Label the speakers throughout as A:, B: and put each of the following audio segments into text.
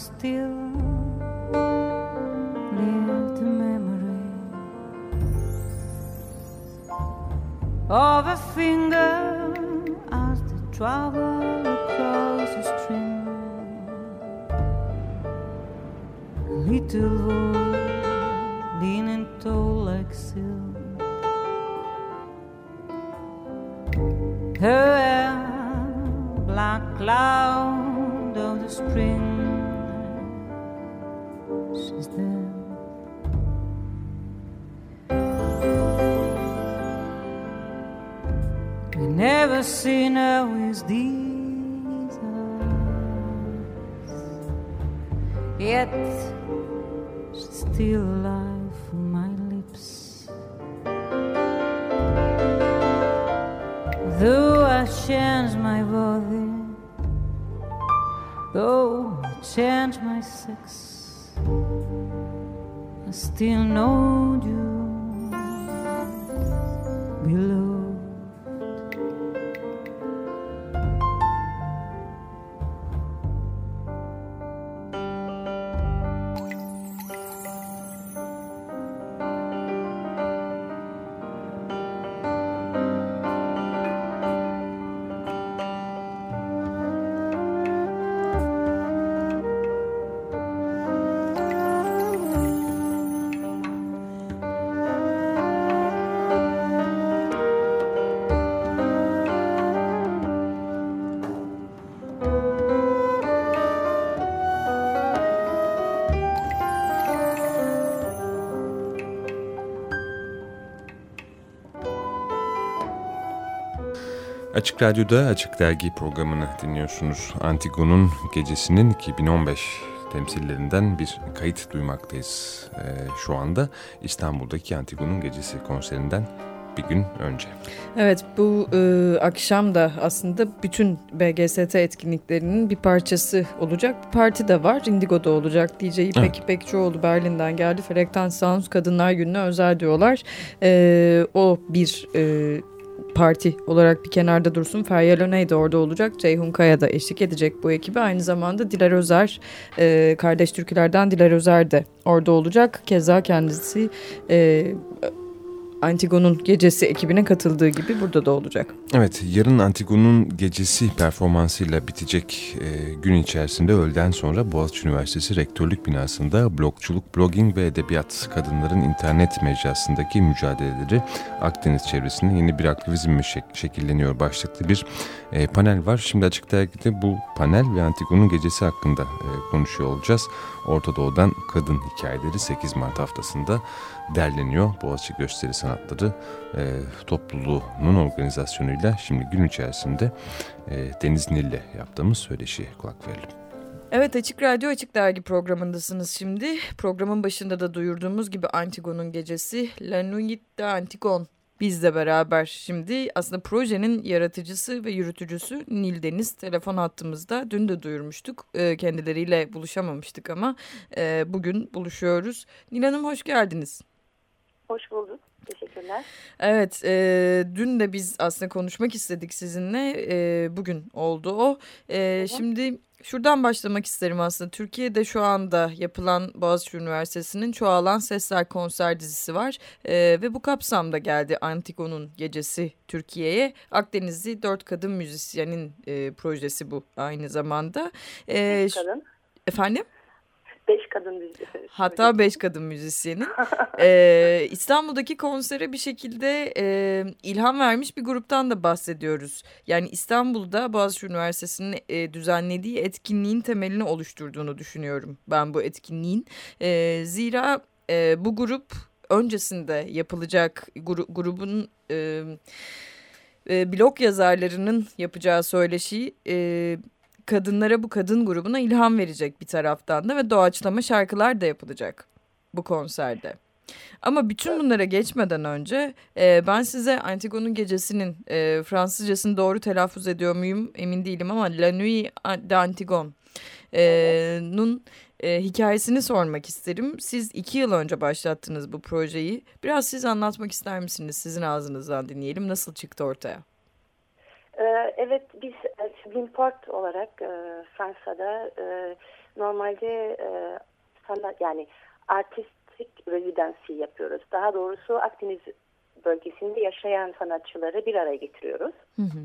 A: still lives the memory of a finger as they travel across the stream. Little voice leaning tall like silk. Her hair, black cloud of the spring. We never seen her with these eyes. Yet she's still alive for my lips. Though I change my body, though I change my sex, I still know you below.
B: Açık Radyo'da Açık Dergi programını dinliyorsunuz. Antigo'nun gecesinin 2015 temsillerinden bir kayıt duymaktayız ee, şu anda. İstanbul'daki Antigo'nun gecesi konserinden bir gün önce.
C: Evet bu e, akşam da aslında bütün BGST etkinliklerinin bir parçası olacak. Bir parti de var. Indigo'da olacak. DJ İpek evet. İpekçioğlu Berlin'den geldi. Felekten Sounds Kadınlar Günü'ne özel diyorlar. E, o bir... E, parti olarak bir kenarda dursun. Feryal Öney de orada olacak. Ceyhun Kaya da eşlik edecek bu ekibi. Aynı zamanda Diler Özer, e, kardeş türkülerden Diler Özer de orada olacak. Keza kendisi e, Antigo'nun gecesi ekibine katıldığı gibi burada da olacak.
B: Evet, yarın Antigo'nun gecesi performansıyla bitecek e, gün içerisinde öğleden sonra Boğaziçi Üniversitesi Rektörlük binasında blogçuluk, blogging ve edebiyat kadınların internet mecrasındaki mücadeleleri Akdeniz çevresinde yeni bir aktivizm şek şekilleniyor başlıklı bir e, panel var. Şimdi Açık Dergi'de bu panel ve Antigo'nun gecesi hakkında e, konuşuyor olacağız. Orta Doğu'dan Kadın Hikayeleri 8 Mart haftasında derleniyor. Boğaziçi Gösteri Sanatları e, topluluğunun organizasyonuyla şimdi gün içerisinde e, Deniz Nil'le yaptığımız söyleşiye kulak verelim.
C: Evet Açık Radyo Açık Dergi programındasınız şimdi. Programın başında da duyurduğumuz gibi Antigon'un gecesi La Nuit de Antigon bizle beraber şimdi aslında projenin yaratıcısı ve yürütücüsü Nil Deniz telefon hattımızda. Dün de duyurmuştuk. E, kendileriyle buluşamamıştık ama e, bugün buluşuyoruz. Nil Hanım hoş geldiniz.
D: Hoş bulduk. Teşekkürler.
C: Evet, e, dün de biz aslında konuşmak istedik sizinle. E, bugün oldu o. E, şimdi şuradan başlamak isterim aslında. Türkiye'de şu anda yapılan Boğaziçi Üniversitesi'nin Çoğalan Sesler konser dizisi var. E, ve bu kapsamda geldi Antigo'nun gecesi Türkiye'ye. Akdenizli dört kadın müzisyenin e, projesi bu aynı zamanda.
D: E, kadın.
C: Efendim?
D: Beş kadın müzisyeni.
C: Hatta beş kadın müzisyenin. ee, İstanbul'daki konsere bir şekilde e, ilham vermiş bir gruptan da bahsediyoruz. Yani İstanbul'da Boğaziçi Üniversitesi'nin e, düzenlediği etkinliğin temelini oluşturduğunu düşünüyorum ben bu etkinliğin. E, zira e, bu grup öncesinde yapılacak gru, grubun... E, e, blog yazarlarının yapacağı söyleşi e, kadınlara bu kadın grubuna ilham verecek bir taraftan da ve doğaçlama şarkılar da yapılacak bu konserde. Ama bütün bunlara geçmeden önce e, ben size Antigone'un gecesinin e, Fransızcasını doğru telaffuz ediyor muyum emin değilim ama La Nuit d'Antigone e, hikayesini sormak isterim. Siz iki yıl önce başlattınız bu projeyi. Biraz siz anlatmak ister misiniz? Sizin ağzınızdan dinleyelim. Nasıl çıktı ortaya?
D: Ee, evet biz Sublimport olarak e, Fransa'da e, normalde e, sanat yani artistik residency yapıyoruz. Daha doğrusu Akdeniz bölgesinde yaşayan sanatçıları bir araya getiriyoruz. Hı hı.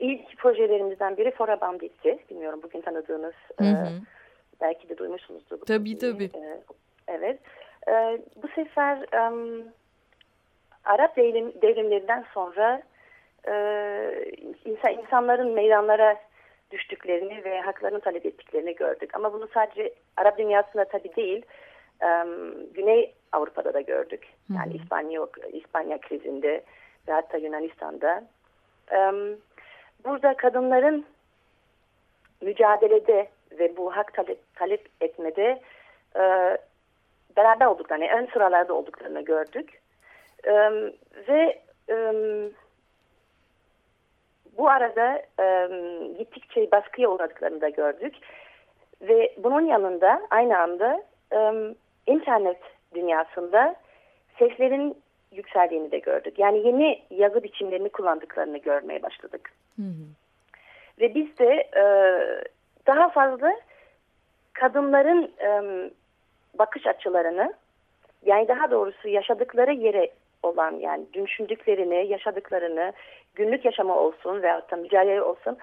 D: İlk projelerimizden biri Fora Bandit'ti. Bilmiyorum bugün tanıdığınız hı hı. E, belki de duymuşsunuzdur.
C: Tabii tabii. E,
D: evet. E, bu sefer um, Arap devrim, devrimlerinden sonra e, insan, insanların meydanlara düştüklerini ve haklarını talep ettiklerini gördük. Ama bunu sadece Arap dünyasında tabii değil, um, Güney Avrupa'da da gördük. Yani İspanya, İspanya krizinde ve hatta Yunanistan'da. Um, burada kadınların mücadelede ve bu hak talep, talep etmede e, beraber olduklarını, ön sıralarda olduklarını gördük. E, ve e, bu arada e, gittikçe baskıya uğradıklarını da gördük. Ve bunun yanında aynı anda e, internet dünyasında seslerin yükseldiğini de gördük. Yani yeni yazı biçimlerini kullandıklarını görmeye başladık. Hı hı. Ve biz de e, daha fazla kadınların e, bakış açılarını yani daha doğrusu yaşadıkları yere olan yani düşündüklerini, yaşadıklarını günlük yaşama olsun veya da mücadele olsun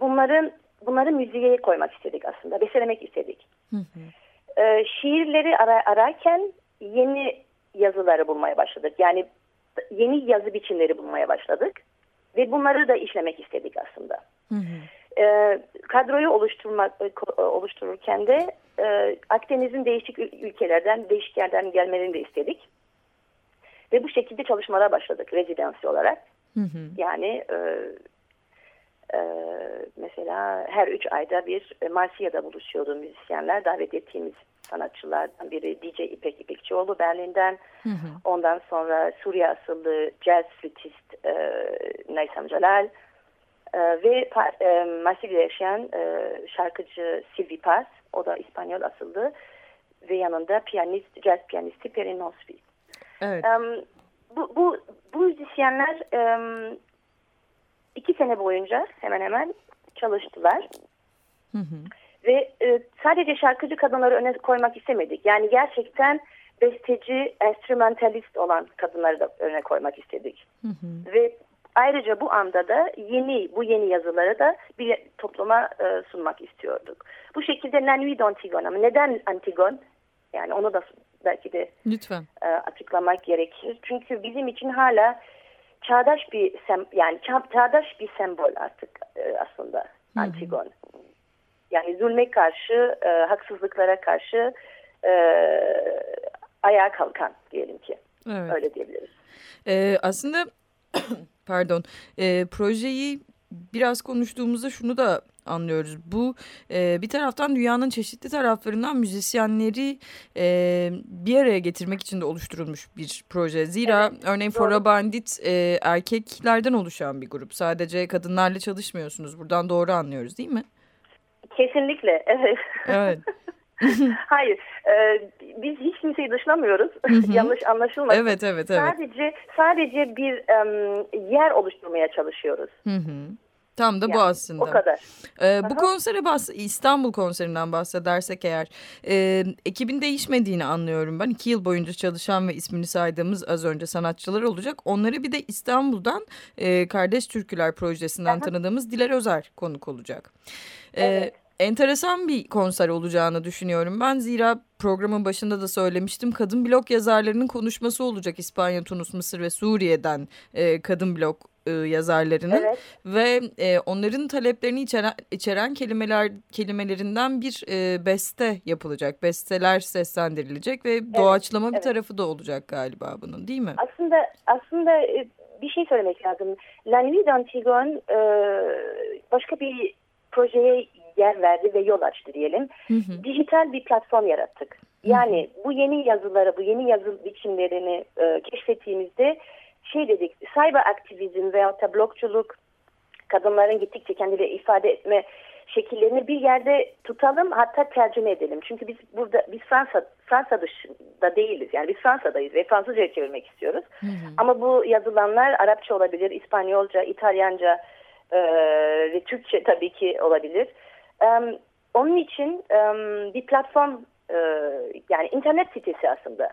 D: bunların bunları müziğe koymak istedik aslında. Beselemek istedik. Hı hı. E, şiirleri ara, ararken yeni yazıları bulmaya başladık. Yani yeni yazı biçimleri bulmaya başladık. Ve bunları da işlemek istedik aslında. Hı hı. E, kadroyu oluşturmak e, e, oluştururken de e, Akdeniz'in değişik ülkelerden, değişik yerden gelmelerini de istedik. Ve bu şekilde çalışmalara başladık rezidansi olarak. Hı hı. Yani e, e, mesela her üç ayda bir e, Marsilya'da buluşuyordu müzisyenler. Davet ettiğimiz sanatçılardan biri DJ İpek İpekçioğlu Berlin'den. Hı hı. Ondan sonra Suriye asıllı jazz flütist e, Naysam Celal. E, ve e, Marsilya'da yaşayan e, şarkıcı Sylvie Paz. O da İspanyol asıllı. Ve yanında piyanist, jazz piyanisti Perin Nosfi. Evet. Bu, bu, bu müzisyenler iki sene boyunca hemen hemen çalıştılar. Hı hı. Ve e, sadece şarkıcı kadınları öne koymak istemedik. Yani gerçekten besteci, enstrümentalist olan kadınları da öne koymak istedik. Hı hı. Ve ayrıca bu anda da yeni, bu yeni yazıları da bir topluma e, sunmak istiyorduk. Bu şekilde d'Antigone ama neden Antigone? Yani onu da belki de
C: Lütfen.
D: E, açıklamak gerekir. Çünkü bizim için hala çağdaş bir sem yani çağdaş bir sembol artık e, aslında Antigone. Yani zulme karşı, e, haksızlıklara karşı e, ayağa kalkan diyelim ki. Evet. Öyle diyebiliriz.
C: Ee, aslında pardon e, projeyi biraz konuştuğumuzda şunu da anlıyoruz. Bu e, bir taraftan dünyanın çeşitli taraflarından müzisyenleri e, bir araya getirmek için de oluşturulmuş bir proje. Zira evet, örneğin doğru. Fora Bandit e, erkeklerden oluşan bir grup. Sadece kadınlarla çalışmıyorsunuz. Buradan doğru anlıyoruz değil mi?
D: Kesinlikle evet.
C: Evet.
D: Hayır, e, biz hiç kimseyi dışlamıyoruz. Yanlış anlaşılmasın.
C: Evet, evet, evet.
D: Sadece sadece bir um, yer oluşturmaya çalışıyoruz. Hı hı.
C: Tam da yani, bu aslında.
D: O kadar.
C: Ee, bu konsere bahs İstanbul konserinden bahsedersek eğer e, ekibin değişmediğini anlıyorum ben. iki yıl boyunca çalışan ve ismini saydığımız az önce sanatçılar olacak. Onları bir de İstanbul'dan e, Kardeş Türküler projesinden Aha. tanıdığımız Diler Özer konuk olacak. Ee, evet. enteresan bir konser olacağını düşünüyorum ben. Zira programın başında da söylemiştim. Kadın blok yazarlarının konuşması olacak İspanya, Tunus, Mısır ve Suriye'den e, kadın blok e, yazarlarının
D: Evet.
C: ve e, onların taleplerini içeren, içeren kelimeler kelimelerinden bir e, beste yapılacak. Besteler seslendirilecek ve doğaçlama bir
D: evet.
C: tarafı da olacak galiba bunun değil mi?
D: Aslında aslında bir şey söylemek lazım. La Nuit d'Antigone e, başka bir projeye yer verdi ve yol açtı diyelim.
C: Hı hı.
D: Dijital bir platform yarattık. Yani bu yeni yazıları, bu yeni yazı biçimlerini e, keşfettiğimizde şey dedik, cyber aktivizm veyahut da blokçuluk, kadınların gittikçe kendileri ifade etme şekillerini bir yerde tutalım hatta tercüme edelim. Çünkü biz burada biz Fransa Fransa dışında değiliz. Yani biz Fransa'dayız ve Fransızca'ya çevirmek istiyoruz. Ama bu yazılanlar Arapça olabilir, İspanyolca, İtalyanca e, ve Türkçe tabii ki olabilir. E, onun için e, bir platform e, yani internet sitesi aslında.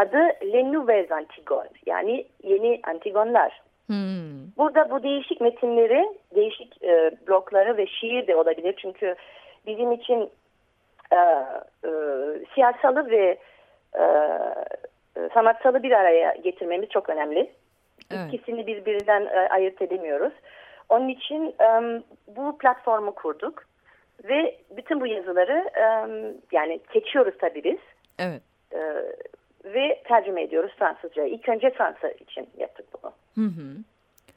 D: Adı Les Nouvelles Antigones yani yeni Antigonlar.
C: Hmm.
D: Burada bu değişik metinleri, değişik e, blokları ve şiir de olabilir. Çünkü bizim için e, e, siyasalı ve e, e, sanatsalı bir araya getirmemiz çok önemli.
C: Evet.
D: İkisini birbirinden e, ayırt edemiyoruz. Onun için e, bu platformu kurduk ve bütün bu yazıları e, yani seçiyoruz tabii biz
C: Evet.
D: E, ve tercüme ediyoruz Fransızca. İlk önce Fransa için yaptık bunu.
C: Hı hı.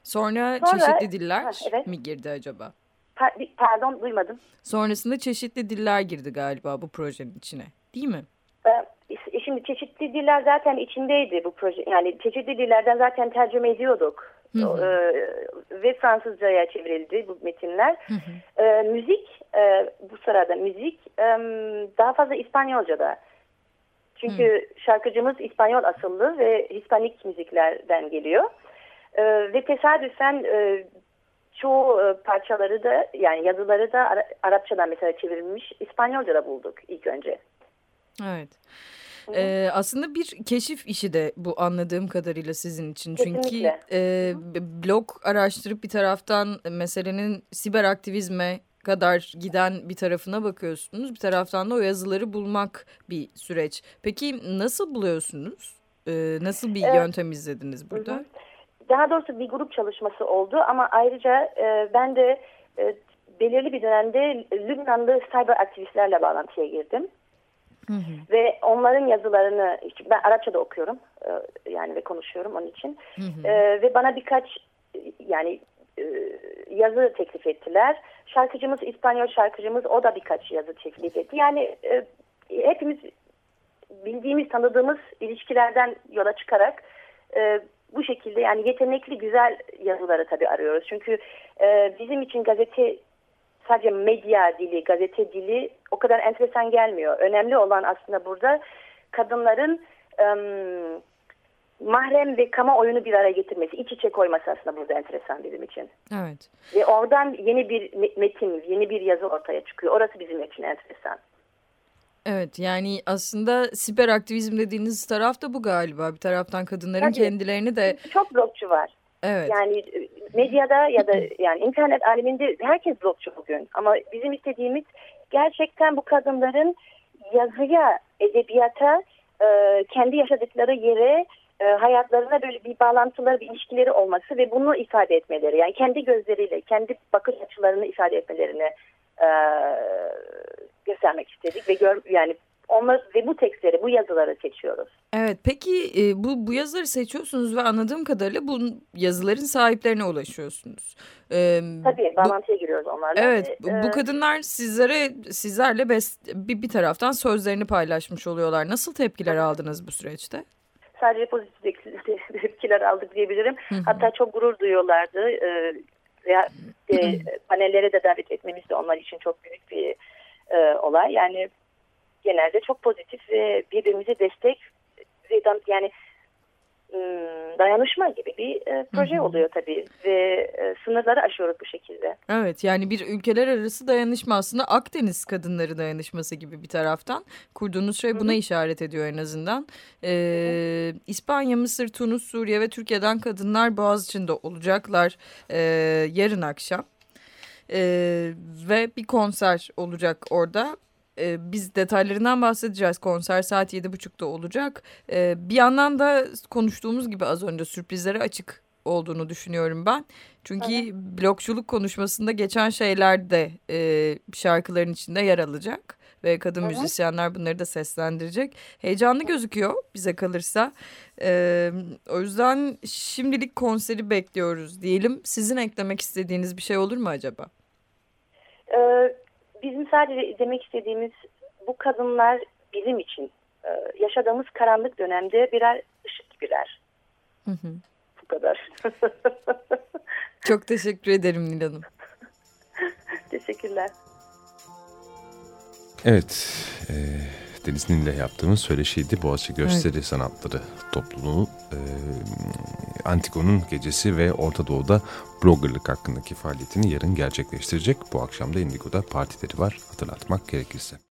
C: Sonra,
D: Sonra-
C: çeşitli diller
D: Ha, evet.
C: mi girdi acaba?
D: Pa- pardon duymadım.
C: Sonrasında çeşitli diller girdi galiba bu projenin içine. Değil mi?
D: Ee, Şimdi çeşitli diller zaten içindeydi bu proje. Yani çeşitli dillerden zaten tercüme ediyorduk.
C: Hı hı.
D: Ee, ve Fransızcaya çevrildi bu metinler. Ee, müzik e, bu sırada müzik e, daha fazla İspanyolca'da. Çünkü şarkıcımız İspanyol asıllı ve Hispanik müziklerden geliyor. Ee, ve tesadüfen e, çoğu e, parçaları da yani yazıları da Ara- Arapçadan mesela çevrilmiş İspanyolca'da bulduk ilk önce.
C: Evet. Ee, aslında bir keşif işi de bu anladığım kadarıyla sizin için. Çünkü
D: Kesinlikle.
C: e, b- blog araştırıp bir taraftan meselenin siber aktivizme kadar giden bir tarafına bakıyorsunuz. Bir taraftan da o yazıları bulmak bir süreç. Peki nasıl buluyorsunuz? Ee, nasıl bir
D: Evet.
C: yöntem izlediniz burada?
D: Hı hı. Daha doğrusu bir grup çalışması oldu ama ayrıca e, ben de e, belirli bir dönemde Lübnanlı cyber aktivistlerle bağlantıya girdim.
C: Hı hı.
D: Ve onların yazılarını, ben Arapça da okuyorum e, yani ve konuşuyorum onun için.
C: Hı hı.
D: E, ve bana birkaç yani yazı teklif ettiler. Şarkıcımız, İspanyol şarkıcımız o da birkaç yazı teklif etti. Yani e, hepimiz bildiğimiz, tanıdığımız ilişkilerden yola çıkarak e, bu şekilde yani yetenekli, güzel yazıları tabii arıyoruz. Çünkü e, bizim için gazete sadece medya dili, gazete dili o kadar enteresan gelmiyor. Önemli olan aslında burada kadınların em, mahrem ve kamuoyunu bir araya getirmesi, iç içe koyması aslında burada enteresan bizim için.
C: Evet.
D: Ve oradan yeni bir me- metin, yeni bir yazı ortaya çıkıyor. Orası bizim için enteresan.
C: Evet yani aslında siber aktivizm dediğiniz taraf da bu galiba. Bir taraftan kadınların
D: Tabii.
C: kendilerini de
D: Çok blogçu var.
C: evet.
D: Yani e, medyada ya da yani internet aleminde herkes blogçu bugün. Ama bizim istediğimiz gerçekten bu kadınların yazıya, edebiyata, e, kendi yaşadıkları yere, e, hayatlarına böyle bir bağlantıları, bir ilişkileri olması ve bunu ifade etmeleri. Yani kendi gözleriyle, kendi bakış açılarını ifade etmelerini e, göstermek istedik ve gör, yani onlar ve bu tekstleri, bu yazıları seçiyoruz.
C: Evet peki e, bu bu yazıları seçiyorsunuz ve anladığım kadarıyla bu yazıların sahiplerine ulaşıyorsunuz. E,
D: Tabii
C: bu-
D: bağlantıya giriyoruz onlarla.
C: Evet
D: ve,
C: bu,
D: e,
C: bu kadınlar sizlere sizlerle bes, bir, bir taraftan sözlerini paylaşmış oluyorlar. Nasıl tepkiler aldınız bu süreçte?
D: Sadece pozitif tepkiler aldık diyebilirim.
C: Hı hı.
D: Hatta çok gurur duyuyorlardı. Ee, veya e, panellere de davet etmemiz de onlar için çok büyük bir e, olay. Yani genelde çok pozitif ve birbirimize destek ve yani dayanışma gibi bir e, proje
C: Hı hı.
D: oluyor tabii ve e, sınırları aşıyoruz bu şekilde.
C: Evet yani bir ülkeler arası dayanışma aslında Akdeniz kadınları dayanışması gibi bir taraftan. Kurduğunuz şey buna işaret ediyor en azından. Ee, İspanya, Mısır, Tunus, Suriye ve Türkiye'den kadınlar Boğaziçi'nde olacaklar ee, yarın akşam. e, ve bir konser olacak orada. E, biz detaylarından bahsedeceğiz. Konser saat yedi buçukta olacak. E, bir yandan da konuştuğumuz gibi az önce sürprizlere açık olduğunu düşünüyorum ben. Çünkü evet. blokçuluk konuşmasında geçen şeyler de e, şarkıların içinde yer alacak ve kadın evet. müzisyenler bunları da seslendirecek. Heyecanlı gözüküyor bize kalırsa. Ee, o yüzden şimdilik konseri bekliyoruz diyelim. Sizin eklemek istediğiniz bir şey olur mu acaba?
D: Ee, bizim sadece demek istediğimiz bu kadınlar bizim için e, yaşadığımız karanlık dönemde birer ışık gibiler. Hı hı. Bu kadar.
C: Çok teşekkür ederim Nil Hanım.
D: Teşekkürler.
B: Evet, e, Deniz Nil'le yaptığımız söyleşiydi. Boğaziçi Gösteri evet. Sanatları Topluluğu, e, Antigo'nun gecesi ve Orta Doğu'da bloggerlık hakkındaki faaliyetini yarın gerçekleştirecek. Bu akşam da Indigo'da partileri var hatırlatmak gerekirse.